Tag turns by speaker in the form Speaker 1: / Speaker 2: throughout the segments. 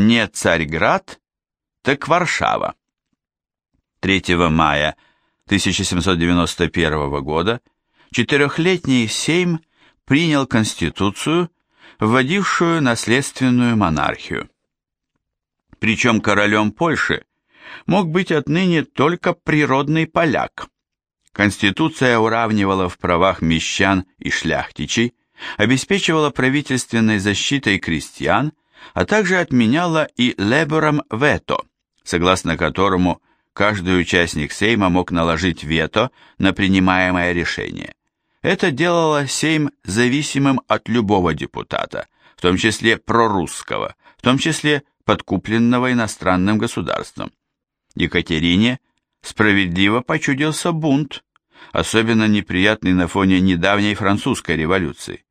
Speaker 1: Не Царьград, так Варшава. 3 мая 1791 года четырехлетний Сейм принял Конституцию, вводившую наследственную монархию. Причем королем Польши мог быть отныне только природный поляк. Конституция уравнивала в правах мещан и шляхтичей, обеспечивала правительственной защитой крестьян, а также отменяла и лебером вето, согласно которому каждый участник Сейма мог наложить вето на принимаемое решение. Это делало Сейм зависимым от любого депутата, в том числе прорусского, в том числе подкупленного иностранным государством. Екатерине справедливо почудился бунт, особенно неприятный на фоне недавней французской революции.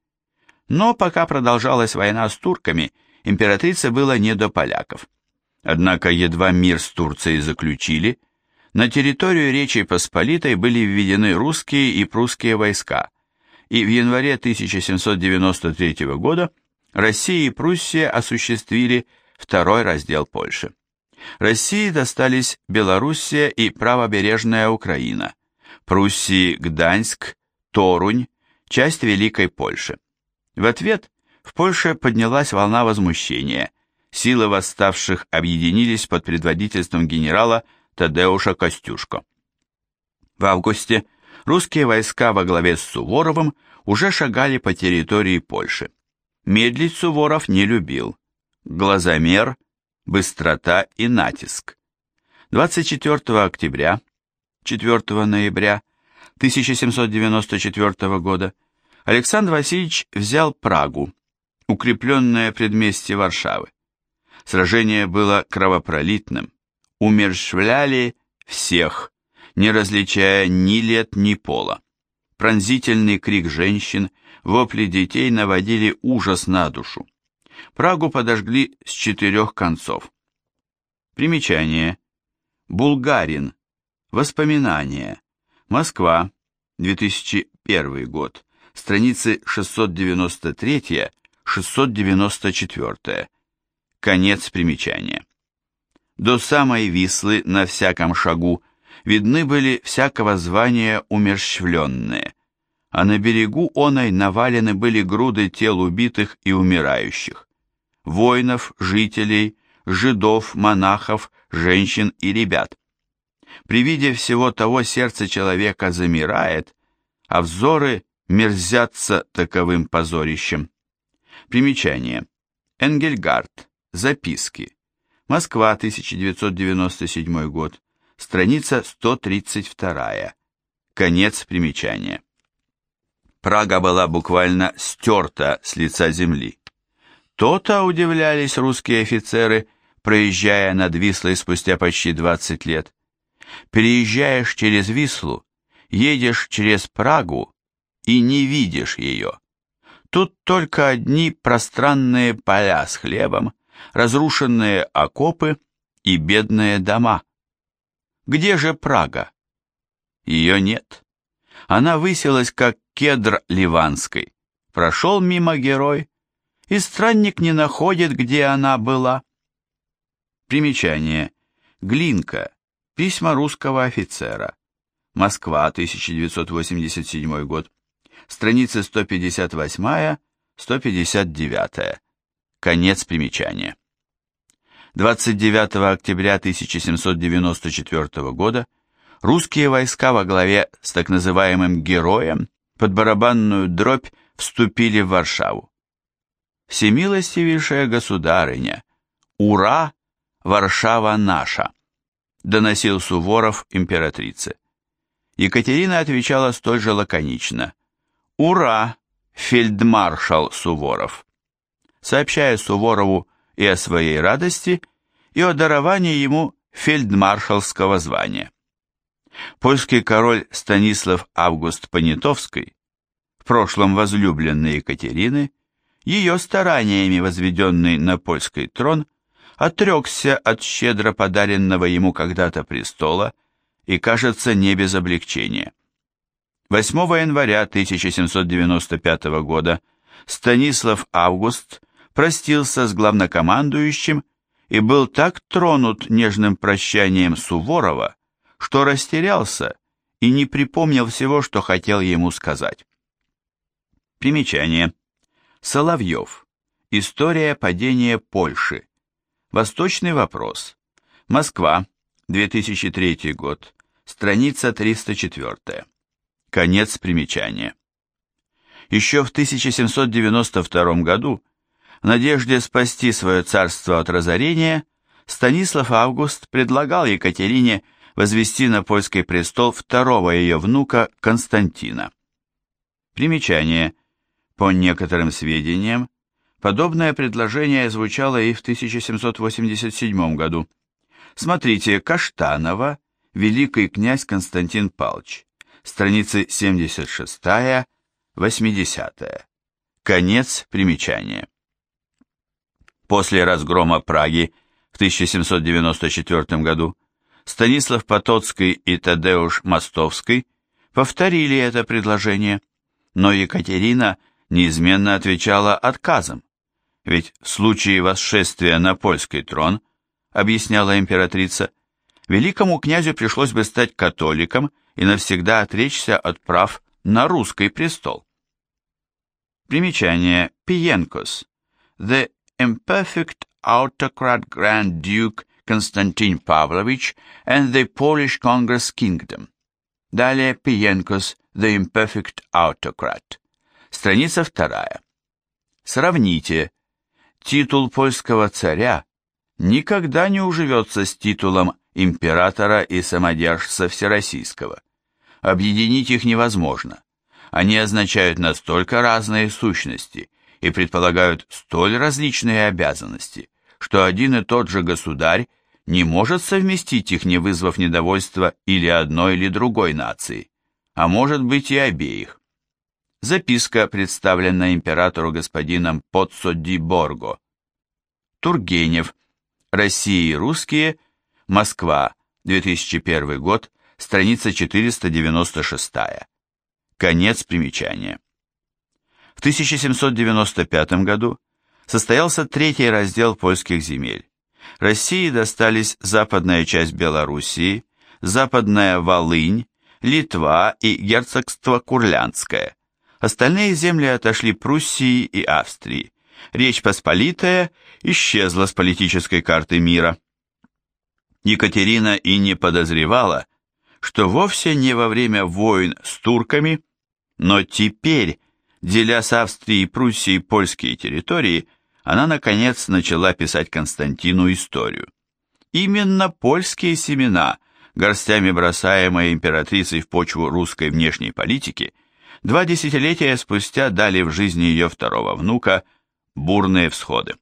Speaker 1: Но пока продолжалась война с турками, императрице было не до поляков. Однако едва мир с Турцией заключили, на территорию Речи Посполитой были введены русские и прусские войска, и в январе 1793 года Россия и Пруссия осуществили второй раздел Польши. России достались Белоруссия и правобережная Украина, Пруссии Гданьск, Торунь, часть Великой Польши. В ответ в Польше поднялась волна возмущения. Силы восставших объединились под предводительством генерала Тадеуша Костюшко. В августе русские войска во главе с Суворовым уже шагали по территории Польши. Медлить Суворов не любил. Глазомер, быстрота и натиск. 24 октября, 4 ноября 1794 года Александр Васильевич взял Прагу, укрепленное предместье Варшавы. Сражение было кровопролитным, умерщвляли всех, не различая ни лет, ни пола. Пронзительный крик женщин, вопли детей наводили ужас на душу. Прагу подожгли с четырех концов. Примечание. Булгарин. Воспоминания. Москва. 2001 год страницы 693-694. Конец примечания. До самой Вислы на всяком шагу видны были всякого звания умерщвленные, а на берегу оной навалены были груды тел убитых и умирающих, воинов, жителей, жидов, монахов, женщин и ребят. При виде всего того сердце человека замирает, а взоры мерзятся таковым позорищем. Примечание. Энгельгард. Записки. Москва, 1997 год. Страница 132. Конец примечания. Прага была буквально стерта с лица земли. То-то удивлялись русские офицеры, проезжая над Вислой спустя почти 20 лет. Переезжаешь через Вислу, едешь через Прагу, и не видишь ее. Тут только одни пространные поля с хлебом, разрушенные окопы и бедные дома. Где же Прага? Ее нет. Она высилась, как кедр ливанской. Прошел мимо герой, и странник не находит, где она была. Примечание. Глинка. Письма русского офицера. Москва, 1987 год страницы 158-159. Конец примечания. 29 октября 1794 года русские войска во главе с так называемым «героем» под барабанную дробь вступили в Варшаву. «Всемилостивейшая государыня! Ура! Варшава наша!» доносил Суворов императрице. Екатерина отвечала столь же лаконично – «Ура, фельдмаршал Суворов!» Сообщая Суворову и о своей радости, и о даровании ему фельдмаршалского звания. Польский король Станислав Август Понятовский, в прошлом возлюбленный Екатерины, ее стараниями возведенный на польский трон, отрекся от щедро подаренного ему когда-то престола и, кажется, не без облегчения. 8 января 1795 года Станислав Август простился с главнокомандующим и был так тронут нежным прощанием Суворова, что растерялся и не припомнил всего, что хотел ему сказать. Примечание. Соловьев. История падения Польши. Восточный вопрос. Москва. 2003 год. Страница 304. Конец примечания. Еще в 1792 году, в надежде спасти свое царство от разорения, Станислав Август предлагал Екатерине возвести на польский престол второго ее внука Константина. Примечание. По некоторым сведениям, подобное предложение звучало и в 1787 году. Смотрите, Каштанова, Великий князь Константин Палч, страницы 76-80. Конец примечания. После разгрома Праги в 1794 году Станислав Потоцкий и Тадеуш Мостовский повторили это предложение, но Екатерина неизменно отвечала отказом, ведь в случае восшествия на польский трон, объясняла императрица, великому князю пришлось бы стать католиком и навсегда отречься от прав на русский престол. Примечание Пиенкос. The Imperfect Autocrat Grand Duke Константин Павлович and the Polish Congress Kingdom. Далее Пиенкос The Imperfect Autocrat. Страница вторая. Сравните. Титул польского царя никогда не уживется с титулом императора и самодержца Всероссийского. Объединить их невозможно. Они означают настолько разные сущности и предполагают столь различные обязанности, что один и тот же государь не может совместить их, не вызвав недовольства или одной или другой нации, а может быть и обеих. Записка, представленная императору господином Поццо ди Борго. Тургенев. Россия и русские. Москва. 2001 год. Страница 496. Конец примечания. В 1795 году состоялся третий раздел польских земель. России достались западная часть Белоруссии, западная Волынь, Литва и герцогство Курлянское. Остальные земли отошли Пруссии и Австрии. Речь Посполитая исчезла с политической карты мира. Екатерина и не подозревала, что вовсе не во время войн с турками, но теперь, деля с Австрией Пруссией польские территории, она, наконец, начала писать Константину историю. Именно польские семена, горстями бросаемые императрицей в почву русской внешней политики, два десятилетия спустя дали в жизни ее второго внука бурные всходы.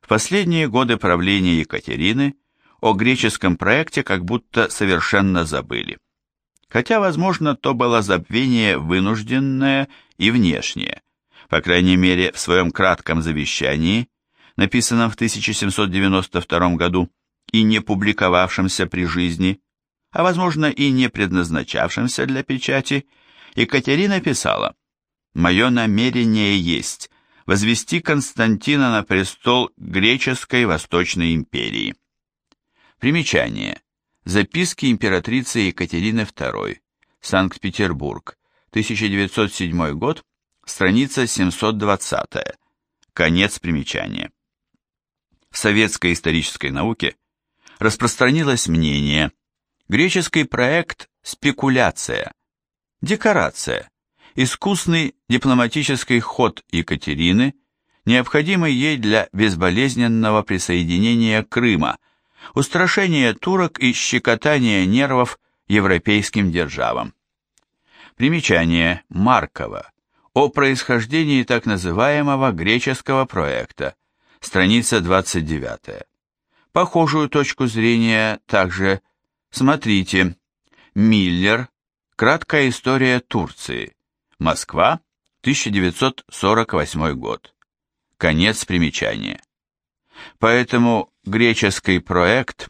Speaker 1: В последние годы правления Екатерины о греческом проекте как будто совершенно забыли. Хотя, возможно, то было забвение вынужденное и внешнее – по крайней мере, в своем кратком завещании, написанном в 1792 году и не публиковавшемся при жизни, а, возможно, и не предназначавшемся для печати, Екатерина писала «Мое намерение есть возвести Константина на престол греческой Восточной империи». Примечание. Записки императрицы Екатерины II. Санкт-Петербург. 1907 год страница 720, конец примечания. В советской исторической науке распространилось мнение, греческий проект – спекуляция, декорация, искусный дипломатический ход Екатерины, необходимый ей для безболезненного присоединения Крыма, устрашения турок и щекотания нервов европейским державам. Примечание Маркова о происхождении так называемого греческого проекта, страница 29. Похожую точку зрения также смотрите Миллер, краткая история Турции, Москва, 1948 год. Конец примечания. Поэтому греческий проект,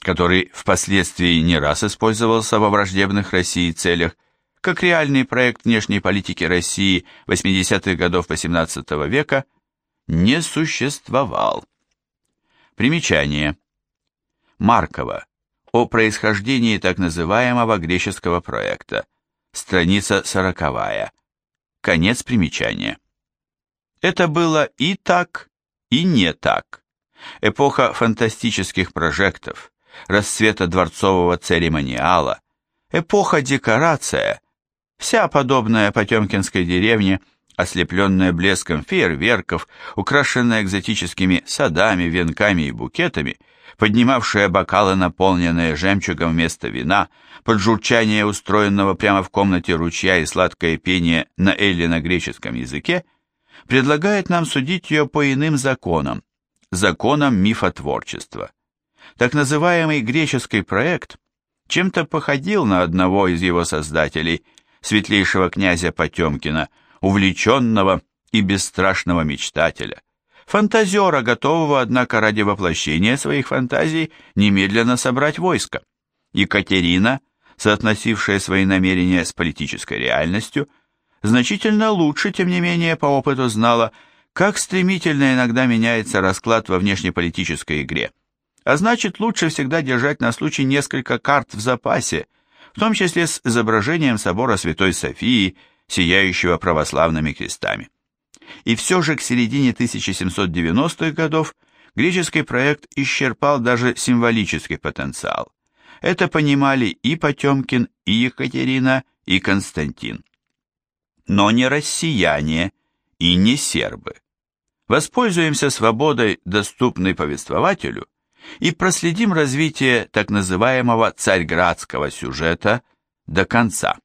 Speaker 1: который впоследствии не раз использовался во враждебных России целях, как реальный проект внешней политики России 80-х годов XVIII века, не существовал. Примечание. Маркова. О происхождении так называемого греческого проекта. Страница сороковая. Конец примечания. Это было и так, и не так. Эпоха фантастических прожектов, расцвета дворцового церемониала, эпоха декорация, вся подобная Потемкинской деревне, ослепленная блеском фейерверков, украшенная экзотическими садами, венками и букетами, поднимавшая бокалы, наполненные жемчугом вместо вина, под журчание устроенного прямо в комнате ручья и сладкое пение на эллино-греческом языке, предлагает нам судить ее по иным законам, законам мифотворчества. Так называемый греческий проект чем-то походил на одного из его создателей, светлейшего князя Потемкина, увлеченного и бесстрашного мечтателя, фантазера, готового, однако, ради воплощения своих фантазий немедленно собрать войско. Екатерина, соотносившая свои намерения с политической реальностью, значительно лучше, тем не менее, по опыту знала, как стремительно иногда меняется расклад во внешнеполитической игре. А значит, лучше всегда держать на случай несколько карт в запасе, в том числе с изображением собора Святой Софии, сияющего православными крестами. И все же к середине 1790-х годов греческий проект исчерпал даже символический потенциал. Это понимали и Потемкин, и Екатерина, и Константин но не россияне и не сербы. Воспользуемся свободой, доступной повествователю, и проследим развитие так называемого царьградского сюжета до конца.